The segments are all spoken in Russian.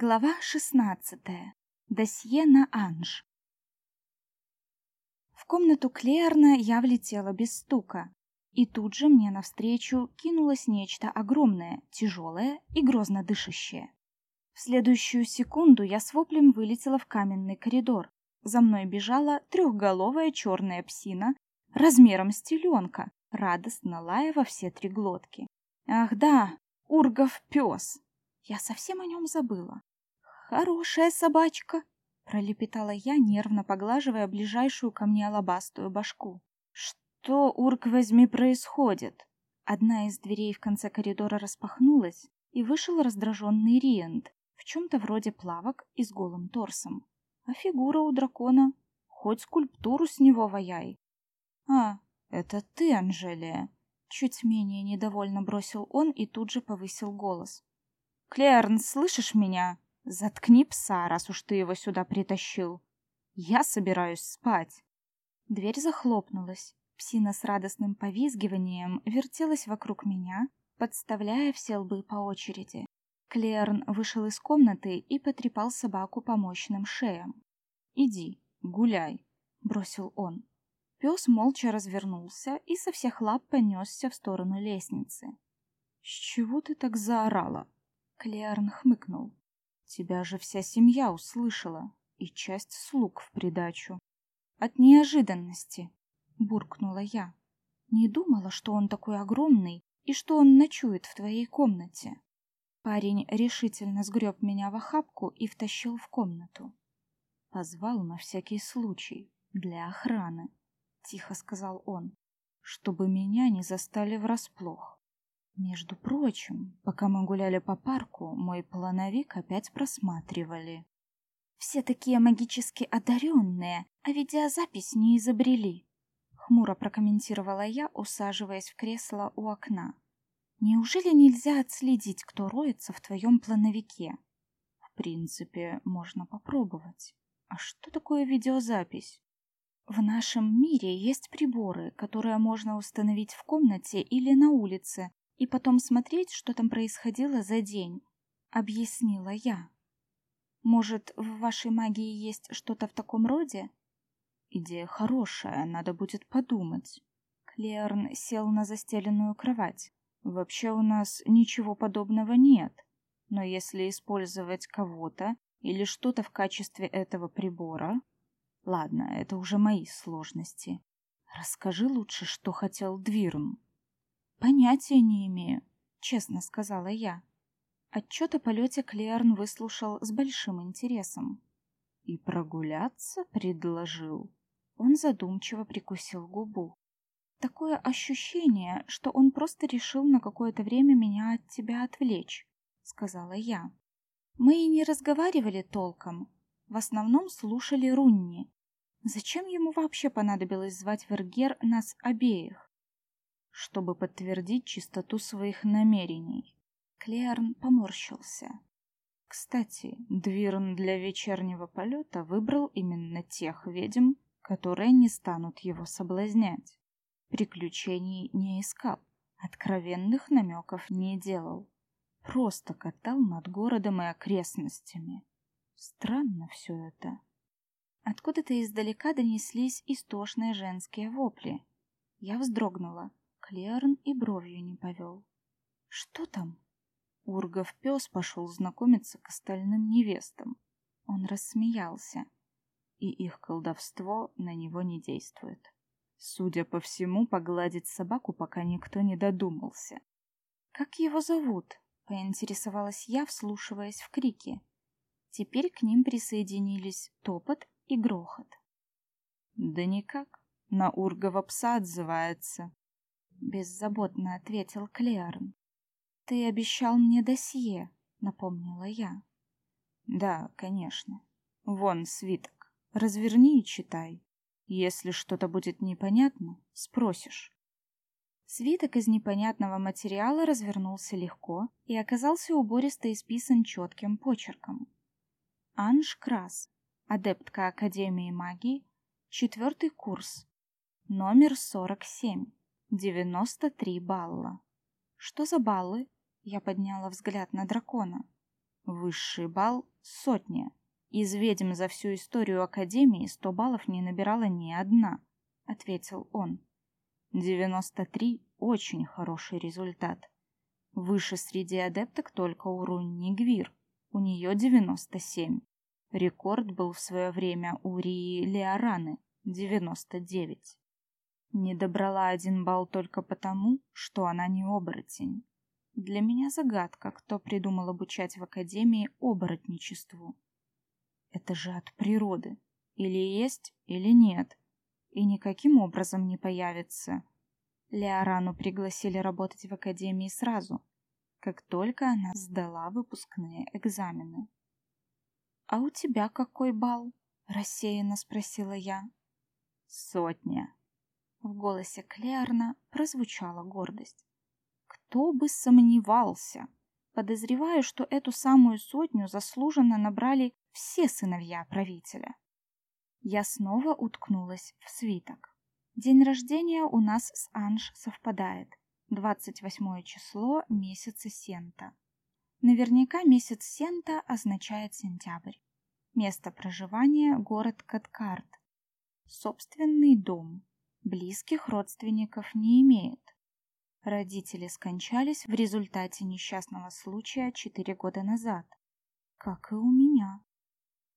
Глава 16. Досье на Анж. В комнату Клеарна я влетела без стука, и тут же мне навстречу кинулось нечто огромное, тяжелое и грозно дышащее. В следующую секунду я с воплем вылетела в каменный коридор. За мной бежала трехголовая черная псина размером с теленка, радостно лая во все три глотки. Ах да, Ургов пес! Я совсем о нем забыла. Хорошая собачка, пролепетала я, нервно поглаживая ближайшую ко мне алабастую башку. Что, урк возьми, происходит? Одна из дверей в конце коридора распахнулась, и вышел раздраженный Риент в чем-то вроде плавок и с голым торсом. А фигура у дракона хоть скульптуру с него ваяй. А, это ты, Анжелия, чуть менее недовольно бросил он и тут же повысил голос. Клерн, слышишь меня? Заткни пса, раз уж ты его сюда притащил. Я собираюсь спать. Дверь захлопнулась. Псина с радостным повизгиванием вертелась вокруг меня, подставляя все лбы по очереди. Клерн вышел из комнаты и потрепал собаку по мощным шеям. «Иди, гуляй», — бросил он. Пес молча развернулся и со всех лап понесся в сторону лестницы. «С чего ты так заорала?» Клеарн хмыкнул. Тебя же вся семья услышала, и часть слуг в придачу. От неожиданности, буркнула я. Не думала, что он такой огромный и что он ночует в твоей комнате. Парень решительно сгреб меня в охапку и втащил в комнату. Позвал на всякий случай, для охраны, тихо сказал он, чтобы меня не застали врасплох. Между прочим, пока мы гуляли по парку, мой плановик опять просматривали. Все такие магически одаренные, а видеозапись не изобрели. Хмуро прокомментировала я, усаживаясь в кресло у окна. Неужели нельзя отследить, кто роется в твоем плановике? В принципе, можно попробовать. А что такое видеозапись? В нашем мире есть приборы, которые можно установить в комнате или на улице, и потом смотреть, что там происходило за день, объяснила я. Может, в вашей магии есть что-то в таком роде? Идея хорошая, надо будет подумать. Клеарн сел на застеленную кровать. Вообще у нас ничего подобного нет. Но если использовать кого-то или что-то в качестве этого прибора... Ладно, это уже мои сложности. Расскажи лучше, что хотел Двирн. Понятия не имею, честно сказала я. Отчет о полете Клеарн выслушал с большим интересом. И прогуляться предложил. Он задумчиво прикусил губу. Такое ощущение, что он просто решил на какое-то время меня от тебя отвлечь, сказала я. Мы и не разговаривали толком, в основном слушали Рунни. Зачем ему вообще понадобилось звать в Эргер нас обеих? Чтобы подтвердить чистоту своих намерений. Клеарн поморщился. Кстати, Двирн для вечернего полета выбрал именно тех ведьм, которые не станут его соблазнять. Приключений не искал, откровенных намеков не делал. Просто катал над городом и окрестностями. Странно все это. Откуда-то издалека донеслись истошные женские вопли. Я вздрогнула. Клеарн и бровью не повел. Что там? Ургов пес пошел знакомиться к остальным невестам. Он рассмеялся, и их колдовство на него не действует. Судя по всему, погладить собаку пока никто не додумался. «Как его зовут?» — поинтересовалась я, вслушиваясь в крики. Теперь к ним присоединились топот и грохот. «Да никак, на Ургова пса отзывается», беззаботно ответил Клеарн. Ты обещал мне досье, напомнила я. Да, конечно. Вон свиток. Разверни и читай. Если что-то будет непонятно, спросишь. Свиток из непонятного материала развернулся легко и оказался убористо исписан четким почерком. Анж Крас, адептка Академии магии, четвертый курс, номер сорок семь. «93 балла». «Что за баллы?» Я подняла взгляд на дракона. Высший балл — сотня. Из ведьм за всю историю Академии сто баллов не набирала ни одна, — ответил он. Девяносто три — очень хороший результат. Выше среди адепток только у Рунни Гвир. У нее девяносто семь. Рекорд был в свое время у Рии Леораны — девяносто девять. Не добрала один балл только потому, что она не оборотень. Для меня загадка, кто придумал обучать в Академии оборотничеству. Это же от природы. Или есть, или нет. И никаким образом не появится. Леорану пригласили работать в Академии сразу, как только она сдала выпускные экзамены. «А у тебя какой балл?» — рассеянно спросила я. «Сотня», в голосе Клеарна прозвучала гордость. Кто бы сомневался. Подозреваю, что эту самую сотню заслуженно набрали все сыновья правителя. Я снова уткнулась в свиток. День рождения у нас с Анж совпадает. 28 число месяца Сента. Наверняка месяц Сента означает сентябрь. Место проживания – город Каткарт. Собственный дом. Близких родственников не имеет. Родители скончались в результате несчастного случая четыре года назад, как и у меня.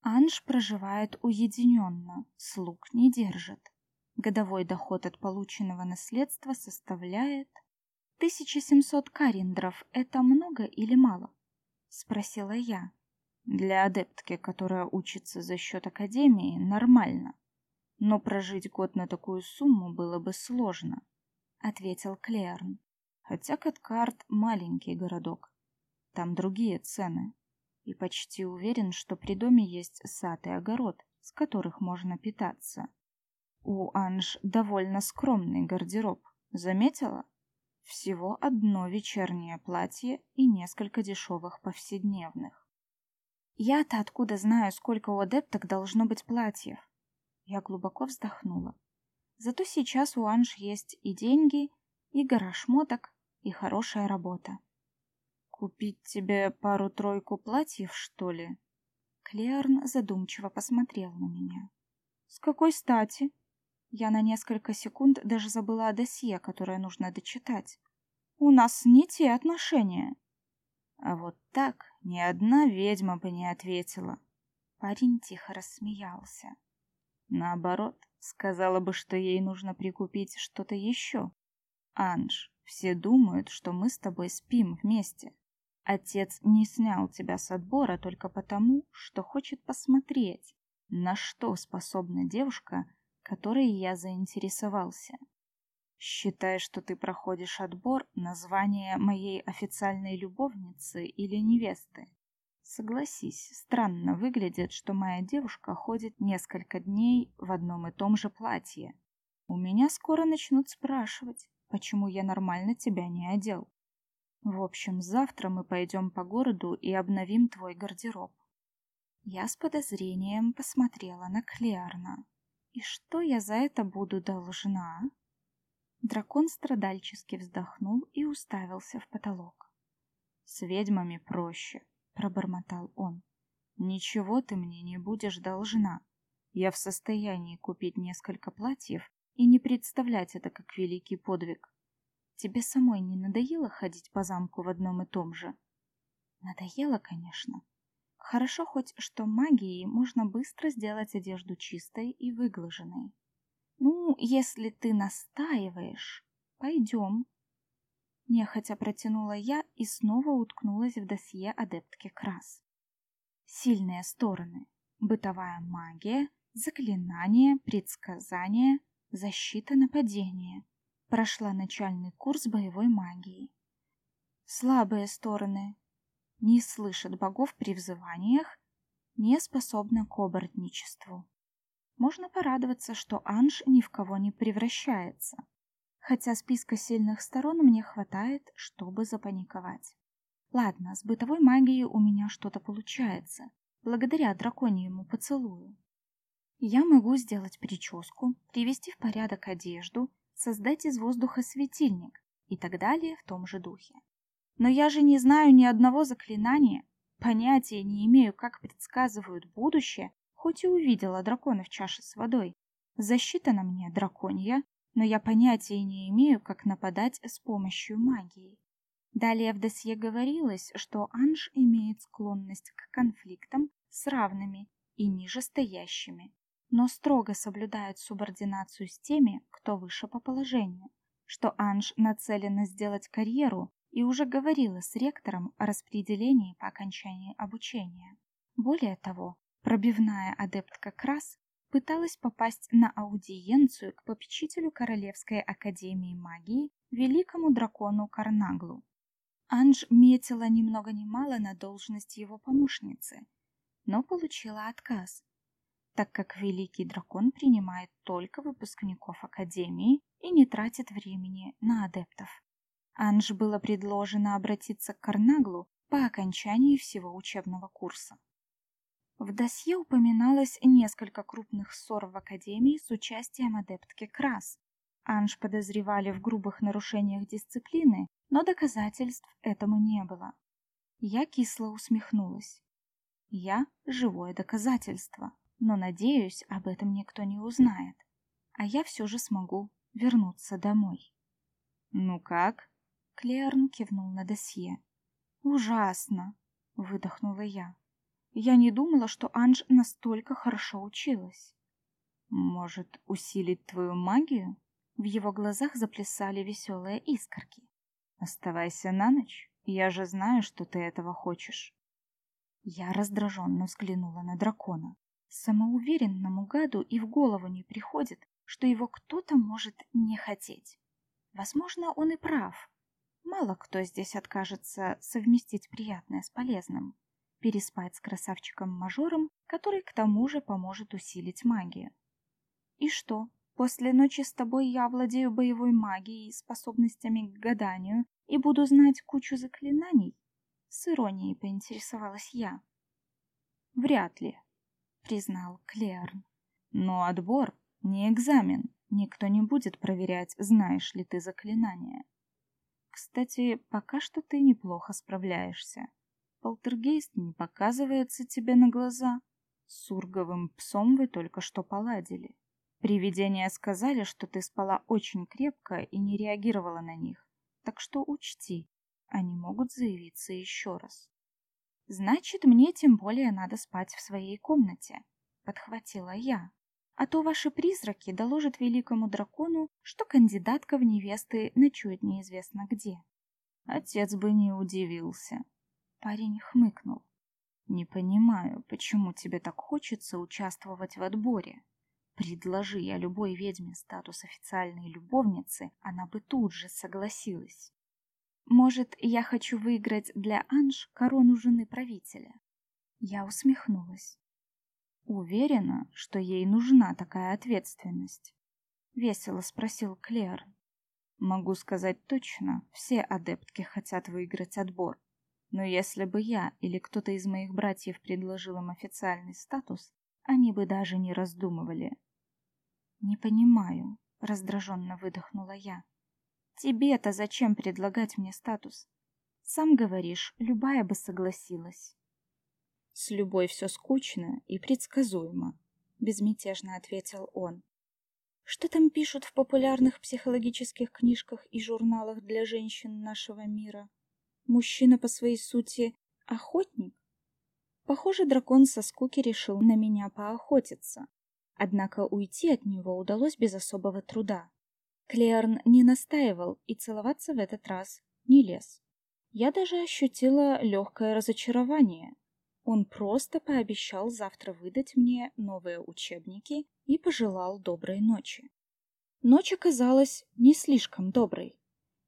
Анж проживает уединенно, слуг не держит. Годовой доход от полученного наследства составляет 1700 кариндров. Это много или мало? Спросила я. Для адептки, которая учится за счет академии, нормально но прожить год на такую сумму было бы сложно, ответил Клерн. Хотя Каткарт маленький городок. Там другие цены. И почти уверен, что при доме есть сад и огород, с которых можно питаться. У Анж довольно скромный гардероб. Заметила? Всего одно вечернее платье и несколько дешевых повседневных. Я-то откуда знаю, сколько у адепток должно быть платьев? Я глубоко вздохнула. Зато сейчас у Анж есть и деньги, и гора шмоток, и хорошая работа. «Купить тебе пару-тройку платьев, что ли?» Клеарн задумчиво посмотрел на меня. «С какой стати?» Я на несколько секунд даже забыла о досье, которое нужно дочитать. «У нас не те отношения». А вот так ни одна ведьма бы не ответила. Парень тихо рассмеялся. Наоборот, сказала бы, что ей нужно прикупить что-то еще. Анж, все думают, что мы с тобой спим вместе. Отец не снял тебя с отбора только потому, что хочет посмотреть, на что способна девушка, которой я заинтересовался. Считай, что ты проходишь отбор на звание моей официальной любовницы или невесты. Согласись, странно выглядит, что моя девушка ходит несколько дней в одном и том же платье. У меня скоро начнут спрашивать, почему я нормально тебя не одел. В общем, завтра мы пойдем по городу и обновим твой гардероб. Я с подозрением посмотрела на Клеарна. И что я за это буду должна? Дракон страдальчески вздохнул и уставился в потолок. С ведьмами проще. — пробормотал он. «Ничего ты мне не будешь должна. Я в состоянии купить несколько платьев и не представлять это как великий подвиг. Тебе самой не надоело ходить по замку в одном и том же?» «Надоело, конечно. Хорошо хоть, что магией можно быстро сделать одежду чистой и выглаженной. Ну, если ты настаиваешь, пойдем, Нехотя протянула я и снова уткнулась в досье адептки Крас. Сильные стороны. Бытовая магия, заклинания, предсказания, защита нападения. Прошла начальный курс боевой магии. Слабые стороны. Не слышат богов при взываниях, не способна к оборотничеству. Можно порадоваться, что Анж ни в кого не превращается хотя списка сильных сторон мне хватает, чтобы запаниковать. Ладно, с бытовой магией у меня что-то получается, благодаря драконьему поцелую. Я могу сделать прическу, привести в порядок одежду, создать из воздуха светильник и так далее в том же духе. Но я же не знаю ни одного заклинания, Понятия не имею, как предсказывают будущее, хоть и увидела дракона в чаше с водой. Защита на мне драконья, но я понятия не имею, как нападать с помощью магии. Далее в досье говорилось, что Анж имеет склонность к конфликтам с равными и нижестоящими, но строго соблюдает субординацию с теми, кто выше по положению, что Анж нацелена сделать карьеру и уже говорила с ректором о распределении по окончании обучения. Более того, пробивная адептка Крас пыталась попасть на аудиенцию к попечителю Королевской академии магии, великому дракону Карнаглу. Анж метила ни много ни мало на должность его помощницы, но получила отказ, так как великий дракон принимает только выпускников академии и не тратит времени на адептов. Анж было предложено обратиться к Карнаглу по окончании всего учебного курса. В досье упоминалось несколько крупных ссор в Академии с участием адептки Крас. Анж подозревали в грубых нарушениях дисциплины, но доказательств этому не было. Я кисло усмехнулась. Я – живое доказательство, но, надеюсь, об этом никто не узнает. А я все же смогу вернуться домой. «Ну как?» Клеарн кивнул на досье. «Ужасно!» — выдохнула я. Я не думала, что Анж настолько хорошо училась. «Может, усилить твою магию?» В его глазах заплясали веселые искорки. «Оставайся на ночь, я же знаю, что ты этого хочешь». Я раздраженно взглянула на дракона. Самоуверенному гаду и в голову не приходит, что его кто-то может не хотеть. Возможно, он и прав, Мало кто здесь откажется совместить приятное с полезным. Переспать с красавчиком-мажором, который к тому же поможет усилить магию. И что, после ночи с тобой я владею боевой магией и способностями к гаданию и буду знать кучу заклинаний? С иронией поинтересовалась я. Вряд ли, признал Клеарн. Но отбор не экзамен. Никто не будет проверять, знаешь ли ты заклинания. Кстати, пока что ты неплохо справляешься. Полтергейст не показывается тебе на глаза. С урговым псом вы только что поладили. Привидения сказали, что ты спала очень крепко и не реагировала на них. Так что учти, они могут заявиться еще раз. Значит, мне тем более надо спать в своей комнате, подхватила я а то ваши призраки доложат великому дракону, что кандидатка в невесты ночует неизвестно где. Отец бы не удивился. Парень хмыкнул. Не понимаю, почему тебе так хочется участвовать в отборе. Предложи я любой ведьме статус официальной любовницы, она бы тут же согласилась. Может, я хочу выиграть для Анж корону жены правителя? Я усмехнулась. Уверена, что ей нужна такая ответственность? Весело спросил Клер. Могу сказать точно, все адептки хотят выиграть отбор. Но если бы я или кто-то из моих братьев предложил им официальный статус, они бы даже не раздумывали. Не понимаю, раздраженно выдохнула я. Тебе-то зачем предлагать мне статус? Сам говоришь, любая бы согласилась. С любой все скучно и предсказуемо, безмятежно ответил он. Что там пишут в популярных психологических книжках и журналах для женщин нашего мира? Мужчина по своей сути охотник? Похоже, дракон со скуки решил на меня поохотиться. Однако уйти от него удалось без особого труда. Клеарн не настаивал и целоваться в этот раз не лез. Я даже ощутила легкое разочарование, он просто пообещал завтра выдать мне новые учебники и пожелал доброй ночи. Ночь оказалась не слишком доброй.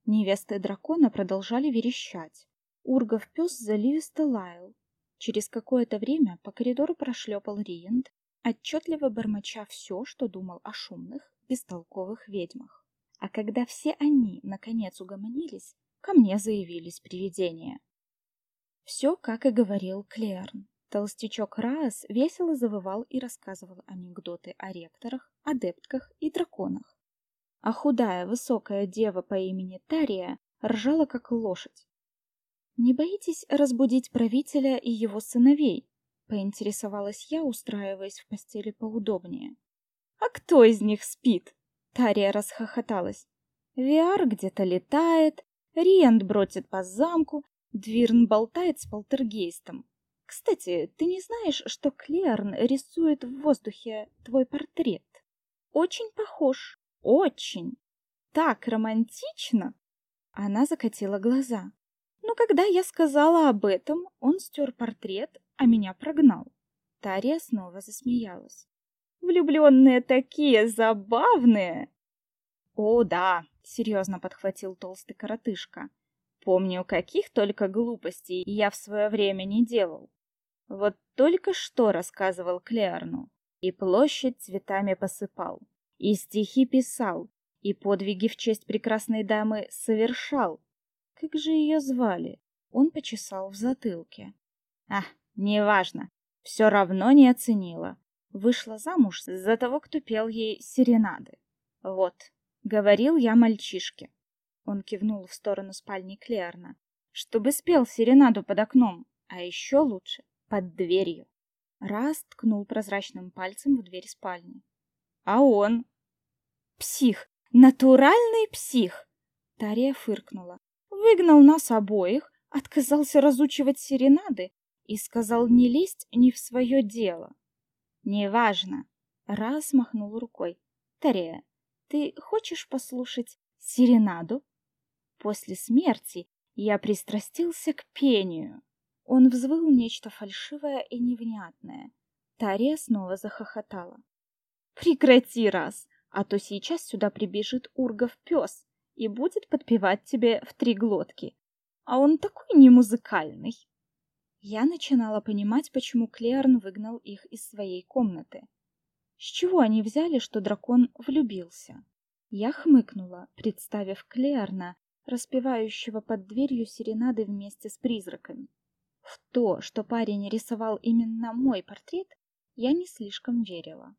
Невесты дракона продолжали верещать. Ургов пес заливисто лаял. Через какое-то время по коридору прошлепал Риент, отчетливо бормоча все, что думал о шумных, бестолковых ведьмах. А когда все они, наконец, угомонились, ко мне заявились привидения. Все, как и говорил Клеарн. Толстячок Раас весело завывал и рассказывал анекдоты о ректорах, адептках и драконах. А худая, высокая дева по имени Тария ржала, как лошадь. Не боитесь разбудить правителя и его сыновей? поинтересовалась я, устраиваясь в постели поудобнее. А кто из них спит? Тария расхохоталась. Виар где-то летает, Риент бродит по замку, Двирн болтает с полтергейстом. Кстати, ты не знаешь, что Клерн рисует в воздухе твой портрет? Очень похож, очень. Так романтично. Она закатила глаза. Но когда я сказала об этом, он стер портрет, а меня прогнал. Тария снова засмеялась. Влюбленные такие забавные. О, да, серьезно подхватил толстый коротышка. Помню, каких только глупостей я в свое время не делал. Вот только что рассказывал Клеарну, и площадь цветами посыпал, и стихи писал, и подвиги в честь прекрасной дамы совершал. Как же ее звали? Он почесал в затылке. А, неважно, все равно не оценила. Вышла замуж за того, кто пел ей серенады. Вот, говорил я мальчишке. Он кивнул в сторону спальни Клеарна. Чтобы спел серенаду под окном, а еще лучше под дверью. Раз ткнул прозрачным пальцем в дверь спальни. А он? Псих, натуральный псих. Тария фыркнула. Выгнал нас обоих, отказался разучивать серенады и сказал не лезть ни в свое дело. Неважно. Раз махнул рукой. Тария, ты хочешь послушать серенаду? После смерти я пристрастился к пению. Он взвыл нечто фальшивое и невнятное. Тария снова захохотала. Прекрати раз, а то сейчас сюда прибежит ургов пес и будет подпевать тебе в три глотки. А он такой немузыкальный. Я начинала понимать, почему Клеарн выгнал их из своей комнаты. С чего они взяли, что дракон влюбился? Я хмыкнула, представив Клеарна, распевающего под дверью серенады вместе с призраками. В то, что парень рисовал именно мой портрет, я не слишком верила.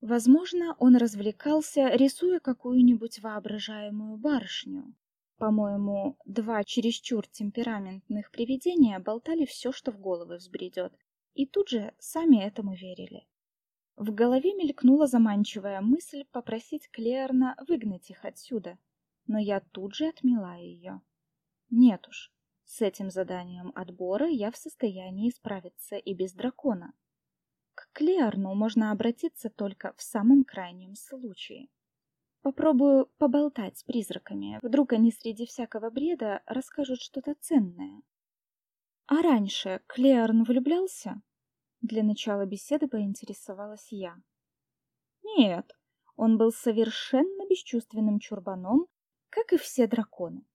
Возможно, он развлекался, рисуя какую-нибудь воображаемую барышню. По-моему, два чересчур темпераментных привидения болтали все, что в головы взбредет, и тут же сами этому верили. В голове мелькнула заманчивая мысль попросить Клеарна выгнать их отсюда, но я тут же отмела ее. Нет уж, с этим заданием отбора я в состоянии справиться и без дракона. К Клеарну можно обратиться только в самом крайнем случае. Попробую поболтать с призраками. Вдруг они среди всякого бреда расскажут что-то ценное. А раньше Клеарн влюблялся? Для начала беседы поинтересовалась я. Нет, он был совершенно бесчувственным чурбаном, как и все драконы.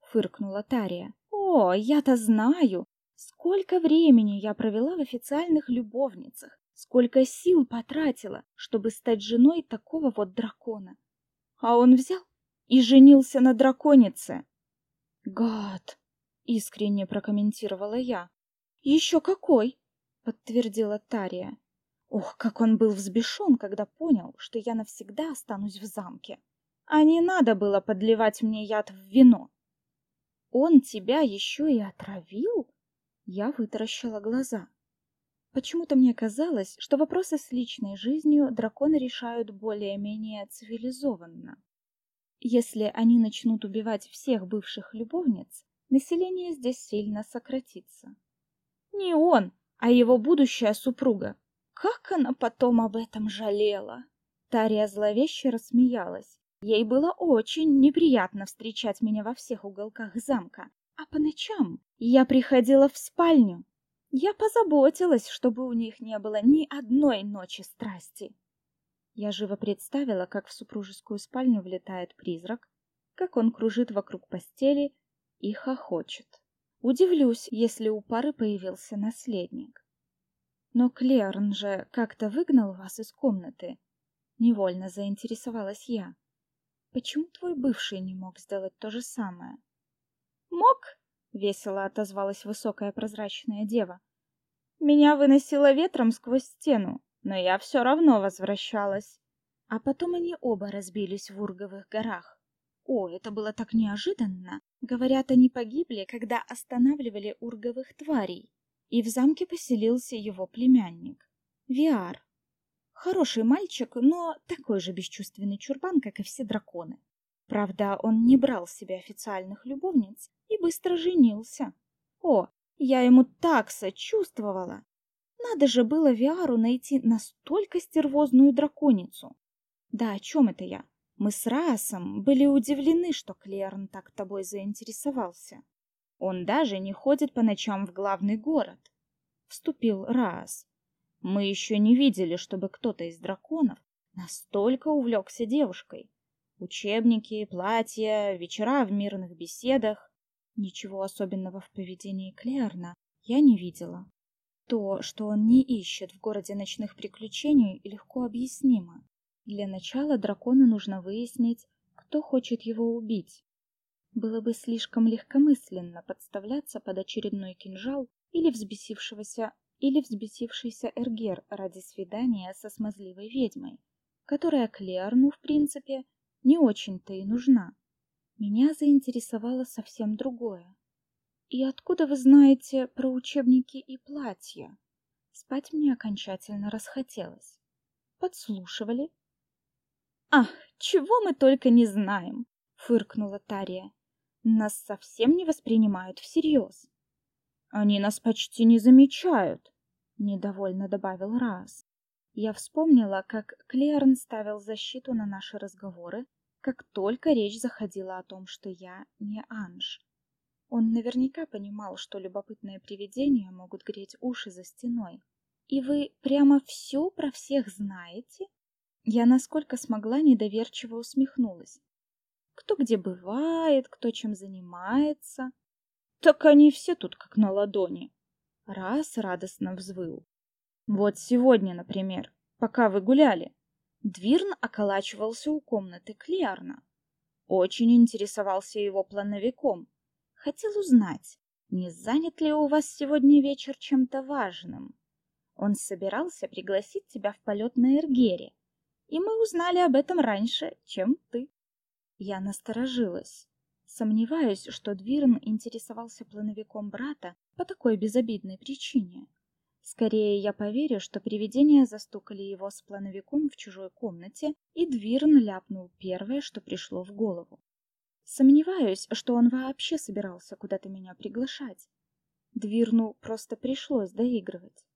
Фыркнула Тария. О, я-то знаю, сколько времени я провела в официальных любовницах, сколько сил потратила, чтобы стать женой такого вот дракона. А он взял и женился на драконице. Гад, искренне прокомментировала я. Еще какой, подтвердила Тария. Ох, как он был взбешен, когда понял, что я навсегда останусь в замке. А не надо было подливать мне яд в вино. Он тебя еще и отравил? Я вытаращила глаза. Почему-то мне казалось, что вопросы с личной жизнью драконы решают более-менее цивилизованно. Если они начнут убивать всех бывших любовниц, население здесь сильно сократится. Не он, а его будущая супруга. Как она потом об этом жалела? Тария зловеще рассмеялась. Ей было очень неприятно встречать меня во всех уголках замка, а по ночам я приходила в спальню. Я позаботилась, чтобы у них не было ни одной ночи страсти. Я живо представила, как в супружескую спальню влетает призрак, как он кружит вокруг постели и хохочет. Удивлюсь, если у пары появился наследник. Но Клерн же как-то выгнал вас из комнаты. Невольно заинтересовалась я. Почему твой бывший не мог сделать то же самое? Мог, весело отозвалась высокая прозрачная дева. Меня выносило ветром сквозь стену, но я все равно возвращалась. А потом они оба разбились в Урговых горах. О, это было так неожиданно. Говорят, они погибли, когда останавливали урговых тварей. И в замке поселился его племянник. Виар. Хороший мальчик, но такой же бесчувственный чурбан, как и все драконы. Правда, он не брал себе официальных любовниц и быстро женился. О, я ему так сочувствовала. Надо же было Виару найти настолько стервозную драконицу. Да о чем это я? Мы с Расом были удивлены, что Клерн так тобой заинтересовался. Он даже не ходит по ночам в главный город. Вступил Рас. Мы еще не видели, чтобы кто-то из драконов настолько увлекся девушкой. Учебники, платья, вечера в мирных беседах. Ничего особенного в поведении Клерна я не видела. То, что он не ищет в городе ночных приключений, легко объяснимо. Для начала дракону нужно выяснить, кто хочет его убить. Было бы слишком легкомысленно подставляться под очередной кинжал или взбесившегося или взбесившийся Эргер ради свидания со смазливой ведьмой, которая Клеарну, в принципе, не очень-то и нужна. Меня заинтересовало совсем другое. И откуда вы знаете про учебники и платья? Спать мне окончательно расхотелось. Подслушивали? Ах, чего мы только не знаем, фыркнула Тария. Нас совсем не воспринимают всерьез. Они нас почти не замечают, недовольно добавил Раз. Я вспомнила, как Клерн ставил защиту на наши разговоры, как только речь заходила о том, что я не Анж. Он наверняка понимал, что любопытные привидения могут греть уши за стеной. И вы прямо все про всех знаете? Я насколько смогла недоверчиво усмехнулась. Кто где бывает, кто чем занимается. Так они все тут как на ладони. Раз радостно взвыл. Вот сегодня, например, пока вы гуляли, Двирн околачивался у комнаты Клиарна. Очень интересовался его плановиком, Хотел узнать, не занят ли у вас сегодня вечер чем-то важным. Он собирался пригласить тебя в полет на Эргере, и мы узнали об этом раньше, чем ты. Я насторожилась. Сомневаюсь, что Двирн интересовался плановиком брата по такой безобидной причине. Скорее я поверю, что привидения застукали его с плановиком в чужой комнате, и Двирн ляпнул первое, что пришло в голову. Сомневаюсь, что он вообще собирался куда-то меня приглашать. Двирну просто пришлось доигрывать.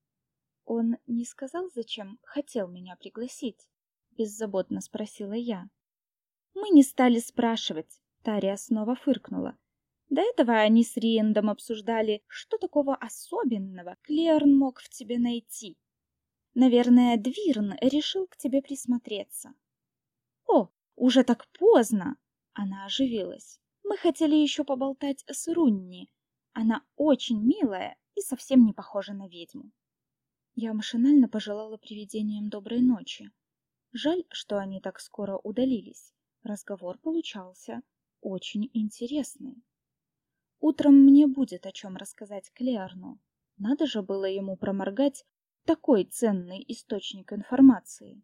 Он не сказал, зачем хотел меня пригласить? Беззаботно спросила я. Мы не стали спрашивать. Тария снова фыркнула. До этого они с Риендом обсуждали, что такого особенного Клерн мог в тебе найти. Наверное, Двирн решил к тебе присмотреться. О, уже так поздно, она оживилась. Мы хотели еще поболтать с Рунни. Она очень милая и совсем не похожа на ведьму. Я машинально пожелала привидениям доброй ночи. Жаль, что они так скоро удалились. Разговор получался очень интересный. Утром мне будет о чем рассказать Клеарну. Надо же было ему проморгать такой ценный источник информации.